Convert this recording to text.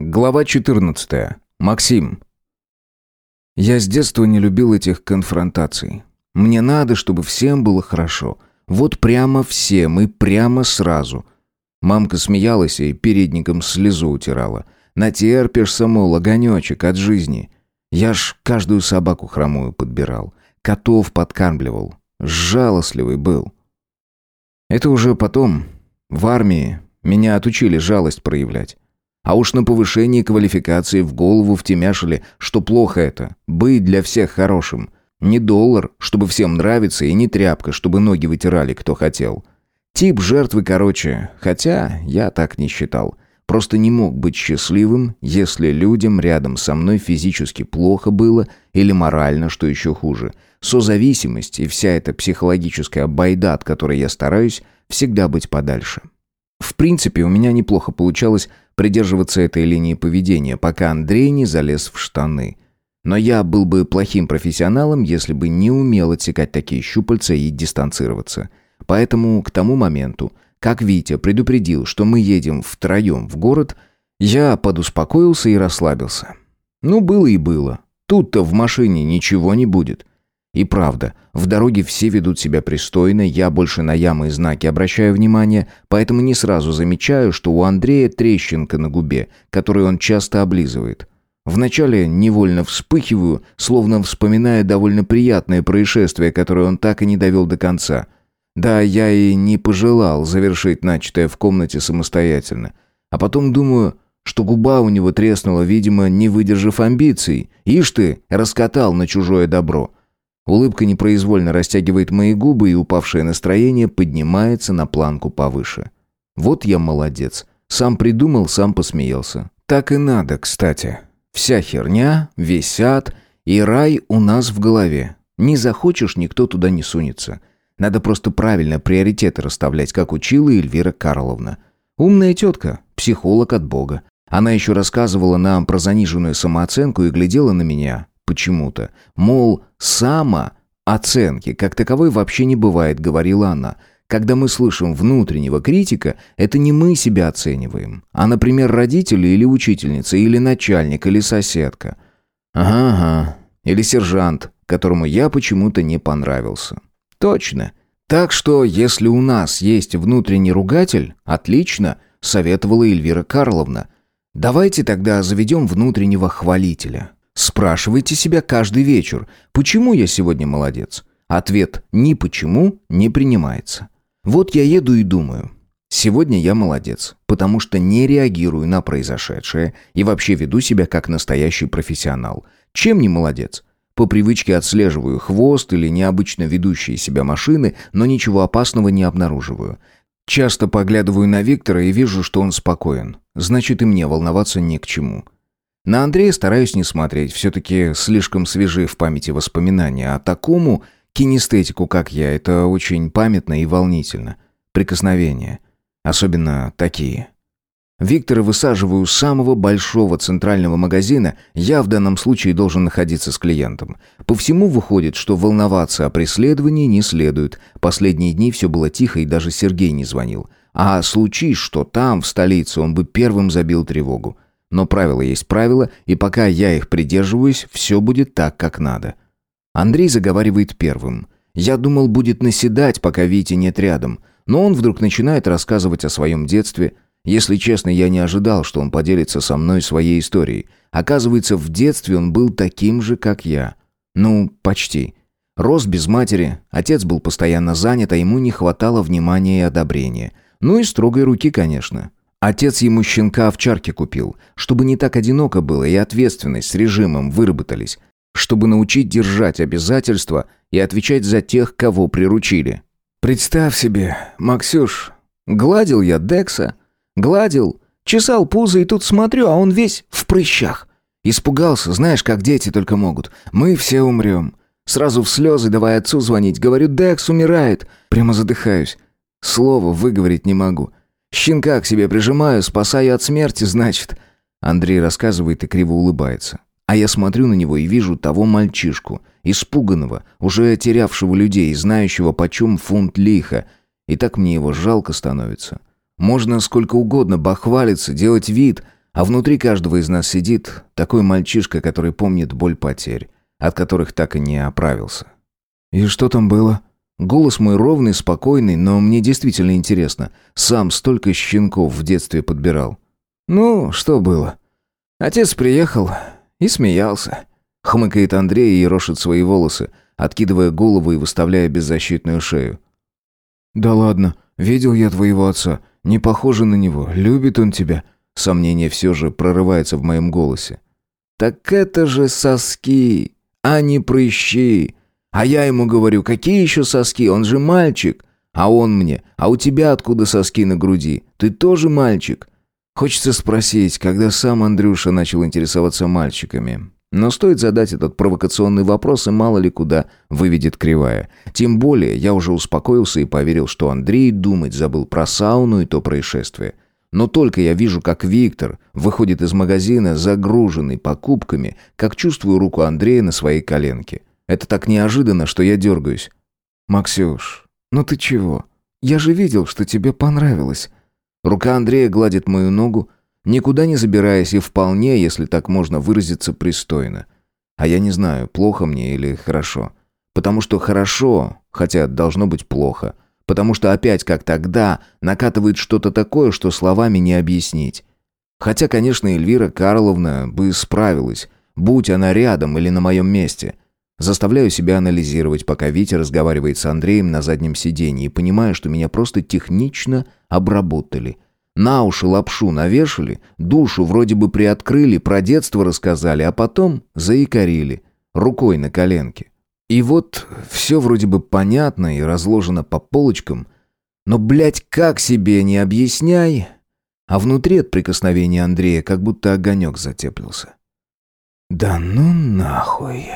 Глава 14. Максим. Я с детства не любил этих конфронтаций. Мне надо, чтобы всем было хорошо. Вот прямо всем и прямо сразу. Мамка смеялась и передником слезу утирала. Натерпишься, мол, огонечек от жизни. Я ж каждую собаку хромую подбирал. Котов подкармливал. Жалостливый был. Это уже потом, в армии, меня отучили жалость проявлять. А уж на повышении квалификации в голову втемяшили, что плохо это – быть для всех хорошим. Не доллар, чтобы всем нравиться, и не тряпка, чтобы ноги вытирали, кто хотел. Тип жертвы короче, хотя я так не считал. Просто не мог быть счастливым, если людям рядом со мной физически плохо было или морально, что еще хуже. Созависимость и вся эта психологическая байда, от которой я стараюсь, всегда быть подальше. В принципе, у меня неплохо получалось придерживаться этой линии поведения, пока Андрей не залез в штаны. Но я был бы плохим профессионалом, если бы не умел отсекать такие щупальца и дистанцироваться. Поэтому к тому моменту, как Витя предупредил, что мы едем втроем в город, я подуспокоился и расслабился. Ну, было и было. Тут-то в машине ничего не будет. И правда, в дороге все ведут себя пристойно, я больше на ямы и знаки обращаю внимание, поэтому не сразу замечаю, что у Андрея трещинка на губе, которую он часто облизывает. Вначале невольно вспыхиваю, словно вспоминая довольно приятное происшествие, которое он так и не довел до конца. Да, я и не пожелал завершить начатое в комнате самостоятельно. А потом думаю, что губа у него треснула, видимо, не выдержав амбиций. Ишь ты, раскатал на чужое добро. Улыбка непроизвольно растягивает мои губы, и упавшее настроение поднимается на планку повыше. Вот я молодец. Сам придумал, сам посмеялся. Так и надо, кстати. Вся херня, весь ад и рай у нас в голове. Не захочешь, никто туда не сунется. Надо просто правильно приоритеты расставлять, как учила Эльвира Карловна. Умная тетка, психолог от Бога. Она еще рассказывала нам про заниженную самооценку и глядела на меня, почему-то. Мол, само оценки как таковой вообще не бывает, говорила она. Когда мы слышим внутреннего критика, это не мы себя оцениваем, а, например, родители или учительница, или начальник, или соседка. Ага, ага. Или сержант, которому я почему-то не понравился. Точно. Так что, если у нас есть внутренний ругатель, отлично, советовала Эльвира Карловна. Давайте тогда заведем внутреннего хвалителя. Спрашивайте себя каждый вечер, почему я сегодня молодец? Ответ «ни почему» не принимается. Вот я еду и думаю, сегодня я молодец, потому что не реагирую на произошедшее и вообще веду себя как настоящий профессионал. Чем не молодец? По привычке отслеживаю хвост или необычно ведущие себя машины, но ничего опасного не обнаруживаю. Часто поглядываю на Виктора и вижу, что он спокоен. Значит, и мне волноваться не к чему. На Андрея стараюсь не смотреть, все-таки слишком свежи в памяти воспоминания, а такому кинестетику, как я, это очень памятно и волнительно. Прикосновения. Особенно такие. Виктора высаживаю с самого большого центрального магазина, я в данном случае должен находиться с клиентом. По всему выходит, что волноваться о преследовании не следует. Последние дни все было тихо, и даже Сергей не звонил. А случись, что там, в столице, он бы первым забил тревогу. Но правило есть правило, и пока я их придерживаюсь, все будет так, как надо. Андрей заговаривает первым. Я думал, будет наседать, пока Вити нет рядом. Но он вдруг начинает рассказывать о своем детстве. Если честно, я не ожидал, что он поделится со мной своей историей. Оказывается, в детстве он был таким же, как я. Ну, почти. Рос без матери, отец был постоянно занят, а ему не хватало внимания и одобрения. Ну и строгой руки, конечно. Отец ему щенка овчарки купил, чтобы не так одиноко было и ответственность с режимом выработались, чтобы научить держать обязательства и отвечать за тех, кого приручили. Представь себе, Максюш, гладил я Декса, гладил, чесал пузо и тут смотрю, а он весь в прыщах. Испугался, знаешь, как дети только могут. Мы все умрем. Сразу в слезы давай отцу звонить. Говорю, Декс умирает. Прямо задыхаюсь. Слово выговорить не могу. Щенка к себе прижимаю, спасаю от смерти, значит. Андрей рассказывает и криво улыбается. А я смотрю на него и вижу того мальчишку, испуганного, уже терявшего людей, знающего почем фунт лиха. И так мне его жалко становится. Можно сколько угодно бахвалиться, делать вид, А внутри каждого из нас сидит такой мальчишка, который помнит боль потерь, от которых так и не оправился. «И что там было?» Голос мой ровный, спокойный, но мне действительно интересно. Сам столько щенков в детстве подбирал. «Ну, что было?» Отец приехал и смеялся. Хмыкает Андрей и рошит свои волосы, откидывая голову и выставляя беззащитную шею. «Да ладно, видел я твоего отца. Не похоже на него. Любит он тебя». Сомнение все же прорывается в моем голосе. «Так это же соски, а не прыщи!» А я ему говорю, какие еще соски, он же мальчик. А он мне, а у тебя откуда соски на груди? Ты тоже мальчик? Хочется спросить, когда сам Андрюша начал интересоваться мальчиками. Но стоит задать этот провокационный вопрос, и мало ли куда выведет кривая. Тем более, я уже успокоился и поверил, что Андрей думать забыл про сауну и то происшествие. Но только я вижу, как Виктор выходит из магазина, загруженный покупками, как чувствую руку Андрея на своей коленке. Это так неожиданно, что я дергаюсь. «Максюш, ну ты чего? Я же видел, что тебе понравилось». Рука Андрея гладит мою ногу, никуда не забираясь и вполне, если так можно выразиться, пристойно. А я не знаю, плохо мне или хорошо. Потому что хорошо, хотя должно быть плохо. Потому что опять, как тогда, накатывает что-то такое, что словами не объяснить. Хотя, конечно, Эльвира Карловна бы справилась, будь она рядом или на моем месте. Заставляю себя анализировать, пока Витя разговаривает с Андреем на заднем сиденье, и понимаю, что меня просто технично обработали – на уши лапшу навешали, душу вроде бы приоткрыли, про детство рассказали, а потом заикарили, рукой на коленке. И вот все вроде бы понятно и разложено по полочкам, но, блядь, как себе не объясняй, а внутри от прикосновения Андрея как будто огонек затеплился. «Да ну нахуй!»